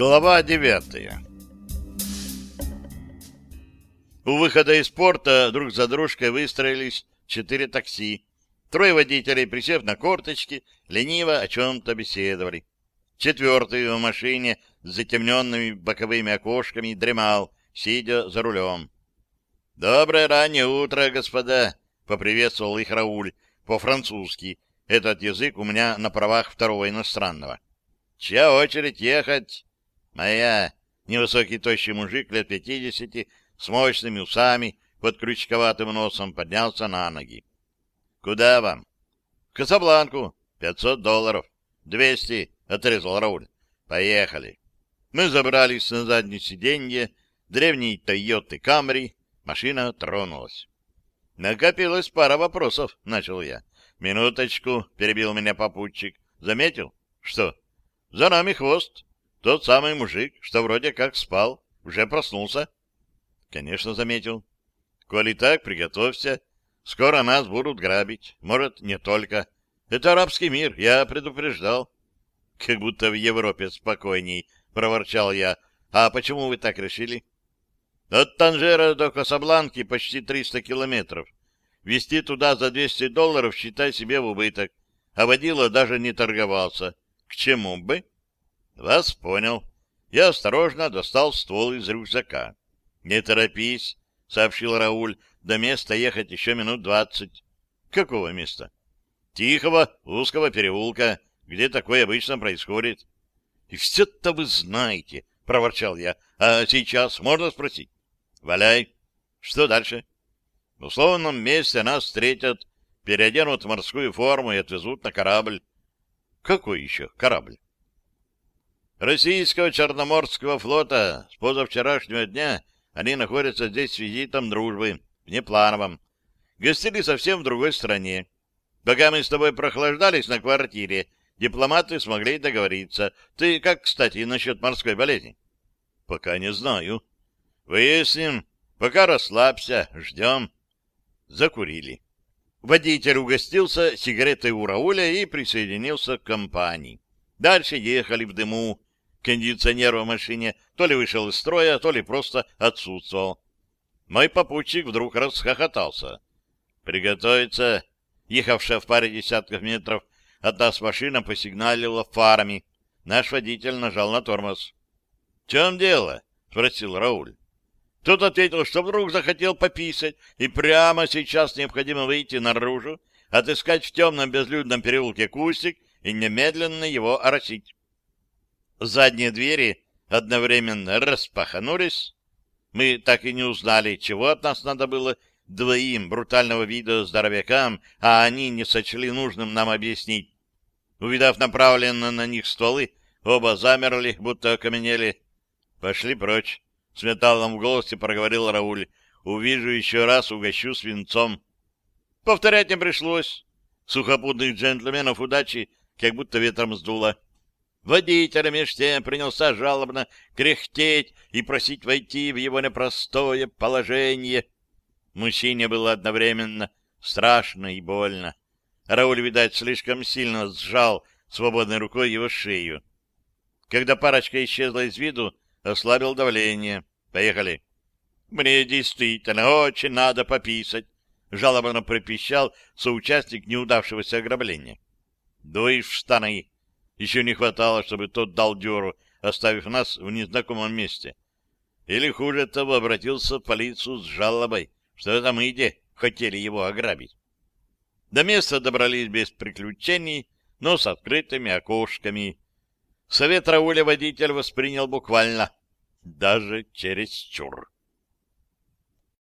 Глава девятая У выхода из порта друг за дружкой выстроились четыре такси. Трое водителей, присев на корточки, лениво о чем-то беседовали. Четвертый в машине с затемненными боковыми окошками дремал, сидя за рулем. «Доброе раннее утро, господа!» — поприветствовал их Рауль по-французски. Этот язык у меня на правах второго иностранного. «Чья очередь ехать?» «Моя!» — невысокий тощий мужик лет пятидесяти с мощными усами под крючковатым носом поднялся на ноги. «Куда вам?» «В Касабланку. Пятьсот долларов. Двести!» — отрезал Рауль. «Поехали!» Мы забрались на заднее сиденье древней Тойоты Камри, Машина тронулась. Накопилось пара вопросов, начал я. Минуточку, перебил меня попутчик. Заметил? Что? За нами хвост. Тот самый мужик, что вроде как спал, уже проснулся. Конечно, заметил. Коли так, приготовься. Скоро нас будут грабить. Может, не только. Это арабский мир, я предупреждал. Как будто в Европе спокойней, проворчал я. А почему вы так решили? От Танжера до Касабланки почти 300 километров. Вести туда за 200 долларов считай себе в убыток. А водила даже не торговался. К чему бы? Вас понял. Я осторожно достал ствол из рюкзака. Не торопись, сообщил Рауль. До места ехать еще минут двадцать. Какого места? Тихого, узкого переулка, где такое обычно происходит. И все-то вы знаете, проворчал я. А сейчас можно спросить? Валяй. Что дальше? В условном месте нас встретят, переоденут в морскую форму и отвезут на корабль. Какой еще корабль? Российского Черноморского флота с позавчерашнего дня они находятся здесь с визитом дружбы, внеплановым. Гостили совсем в другой стране. Пока мы с тобой прохлаждались на квартире, дипломаты смогли договориться. Ты как, кстати, насчет морской болезни? Пока не знаю. Выясним. Пока расслабься, ждем. Закурили. Водитель угостился сигаретой у Рауля и присоединился к компании. Дальше ехали в дыму. Кондиционер в машине то ли вышел из строя, то ли просто отсутствовал. Мой попутчик вдруг расхохотался. «Приготовиться!» Ехавшая в паре десятков метров от нас машина посигналила фарами. Наш водитель нажал на тормоз. — В чем дело? — спросил Рауль. Тот ответил, что вдруг захотел пописать, и прямо сейчас необходимо выйти наружу, отыскать в темном безлюдном переулке кустик и немедленно его оросить. Задние двери одновременно распахнулись. Мы так и не узнали, чего от нас надо было двоим брутального вида здоровякам, а они не сочли нужным нам объяснить. Увидав направленно на них стволы, оба замерли, будто окаменели. Пошли прочь. С металлом в голосе проговорил Рауль. Увижу еще раз, угощу свинцом. Повторять не пришлось. Сухопутных джентльменов удачи как будто ветром сдуло. Водитель меж тем принялся жалобно кряхтеть и просить войти в его непростое положение. Мужчине было одновременно страшно и больно. Рауль, видать, слишком сильно сжал свободной рукой его шею. Когда парочка исчезла из виду, ослабил давление. Поехали. Мне действительно очень надо пописать, жалобно пропищал соучастник неудавшегося ограбления. Дуй в штаны. Еще не хватало, чтобы тот дал дёру, оставив нас в незнакомом месте. Или, хуже того, обратился в полицию с жалобой, что это мы где хотели его ограбить. До места добрались без приключений, но с открытыми окошками. Совет Рауля водитель воспринял буквально, даже чересчур.